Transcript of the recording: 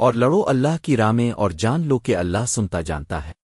اور لڑو اللہ کی راہ میں اور جان لو کہ اللہ سنتا جانتا ہے۔